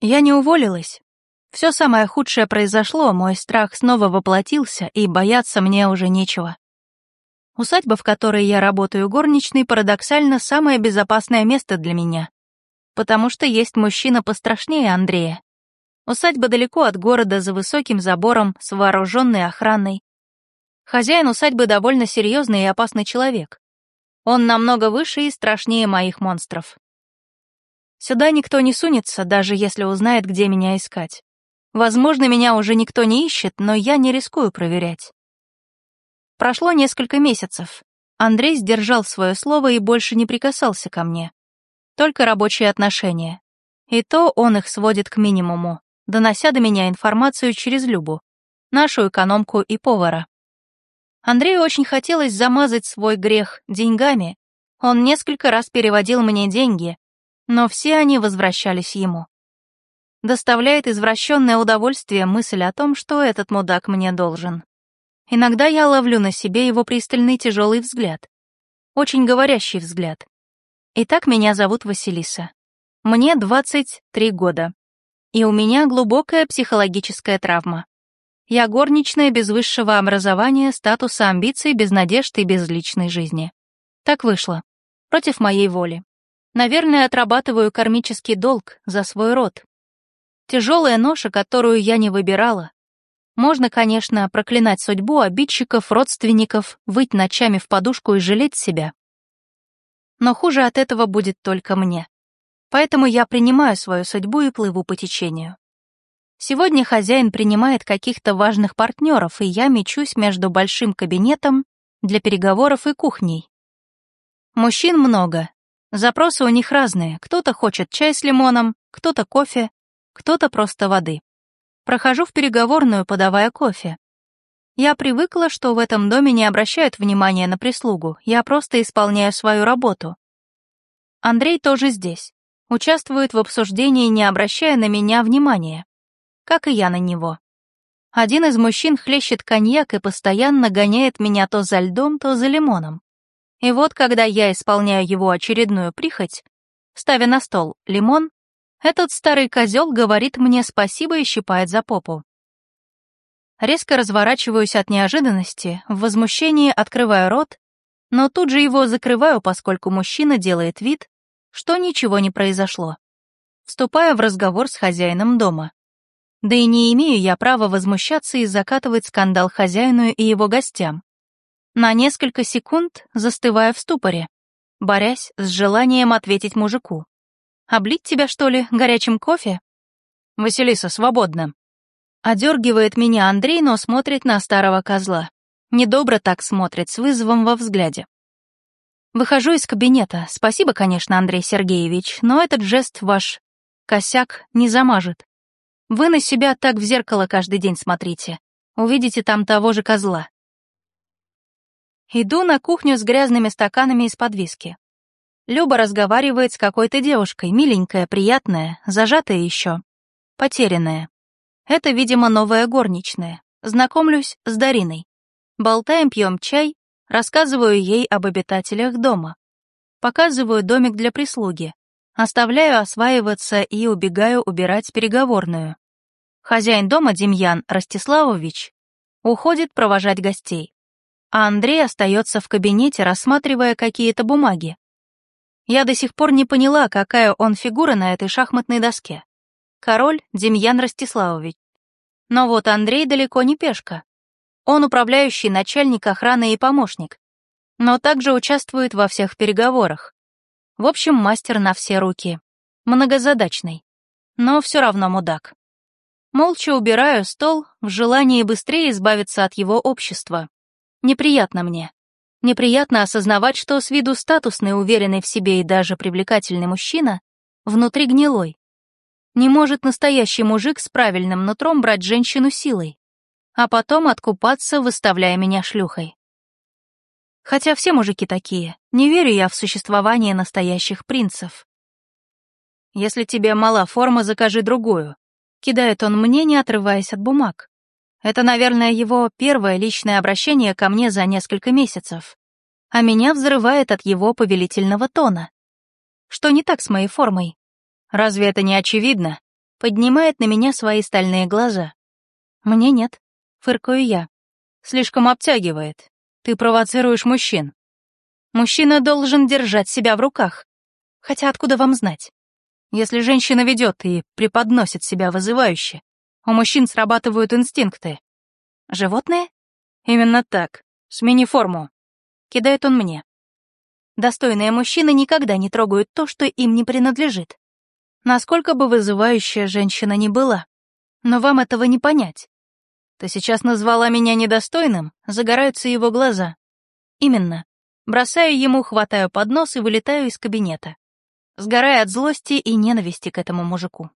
Я не уволилась. Все самое худшее произошло, мой страх снова воплотился, и бояться мне уже нечего. Усадьба, в которой я работаю горничной, парадоксально самое безопасное место для меня. Потому что есть мужчина пострашнее Андрея. Усадьба далеко от города, за высоким забором, с вооруженной охраной. Хозяин усадьбы довольно серьезный и опасный человек. Он намного выше и страшнее моих монстров. Сюда никто не сунется, даже если узнает, где меня искать. Возможно, меня уже никто не ищет, но я не рискую проверять. Прошло несколько месяцев. Андрей сдержал свое слово и больше не прикасался ко мне. Только рабочие отношения. И то он их сводит к минимуму, донося до меня информацию через Любу, нашу экономку и повара. Андрею очень хотелось замазать свой грех деньгами. Он несколько раз переводил мне деньги, но все они возвращались ему. Доставляет извращенное удовольствие мысль о том, что этот мудак мне должен. Иногда я ловлю на себе его пристальный тяжелый взгляд. Очень говорящий взгляд. Итак, меня зовут Василиса. Мне 23 года. И у меня глубокая психологическая травма. Я горничная без высшего образования, статуса, амбиций, без надежд и без личной жизни. Так вышло. Против моей воли. Наверное, отрабатываю кармический долг за свой род. Тяжелая ноша, которую я не выбирала, можно, конечно, проклинать судьбу, обидчиков, родственников, выть ночами в подушку и жалеть себя. Но хуже от этого будет только мне. Поэтому я принимаю свою судьбу и плыву по течению. Сегодня хозяин принимает каких-то важных партнеров, и я мечусь между большим кабинетом для переговоров и кухней. Мужчин много. Запросы у них разные. Кто-то хочет чай с лимоном, кто-то кофе, кто-то просто воды. Прохожу в переговорную, подавая кофе. Я привыкла, что в этом доме не обращают внимания на прислугу, я просто исполняю свою работу. Андрей тоже здесь, участвует в обсуждении, не обращая на меня внимания, как и я на него. Один из мужчин хлещет коньяк и постоянно гоняет меня то за льдом, то за лимоном. И вот, когда я исполняю его очередную прихоть, ставя на стол лимон, этот старый козел говорит мне спасибо и щипает за попу. Резко разворачиваюсь от неожиданности, в возмущении открываю рот, но тут же его закрываю, поскольку мужчина делает вид, что ничего не произошло. Вступаю в разговор с хозяином дома. Да и не имею я права возмущаться и закатывать скандал хозяину и его гостям. На несколько секунд застываю в ступоре, борясь с желанием ответить мужику. Облить тебя, что ли, горячим кофе? Василиса, свободно. Одергивает меня Андрей, но смотрит на старого козла. Недобро так смотрит, с вызовом во взгляде. Выхожу из кабинета. Спасибо, конечно, Андрей Сергеевич, но этот жест ваш косяк не замажет. Вы на себя так в зеркало каждый день смотрите. Увидите там того же козла. Иду на кухню с грязными стаканами из-под виски. Люба разговаривает с какой-то девушкой, миленькая, приятная, зажатая еще, потерянная. Это, видимо, новая горничная. Знакомлюсь с Дариной. Болтаем, пьем чай, рассказываю ей об обитателях дома. Показываю домик для прислуги. Оставляю осваиваться и убегаю убирать переговорную. Хозяин дома, Демьян Ростиславович, уходит провожать гостей. А Андрей остается в кабинете, рассматривая какие-то бумаги. Я до сих пор не поняла, какая он фигура на этой шахматной доске. Король Демьян Ростиславович. Но вот Андрей далеко не пешка. Он управляющий, начальник охраны и помощник. Но также участвует во всех переговорах. В общем, мастер на все руки. Многозадачный. Но все равно мудак. Молча убираю стол в желании быстрее избавиться от его общества. Неприятно мне. Неприятно осознавать, что с виду статусный, уверенный в себе и даже привлекательный мужчина внутри гнилой. Не может настоящий мужик с правильным нутром брать женщину силой, а потом откупаться, выставляя меня шлюхой. Хотя все мужики такие, не верю я в существование настоящих принцев. Если тебе мала форма, закажи другую. Кидает он мне, не отрываясь от бумаг. Это, наверное, его первое личное обращение ко мне за несколько месяцев. А меня взрывает от его повелительного тона. Что не так с моей формой? Разве это не очевидно? Поднимает на меня свои стальные глаза. Мне нет, фыркаю я. Слишком обтягивает. Ты провоцируешь мужчин. Мужчина должен держать себя в руках. Хотя откуда вам знать? Если женщина ведет и преподносит себя вызывающе, у мужчин срабатывают инстинкты. Животные? Именно так. Смени форму. Кидает он мне. Достойные мужчины никогда не трогают то, что им не принадлежит. Насколько бы вызывающая женщина ни была. Но вам этого не понять. Ты сейчас назвала меня недостойным, загораются его глаза. Именно. Бросаю ему, хватаю поднос и вылетаю из кабинета. Сгорая от злости и ненависти к этому мужику.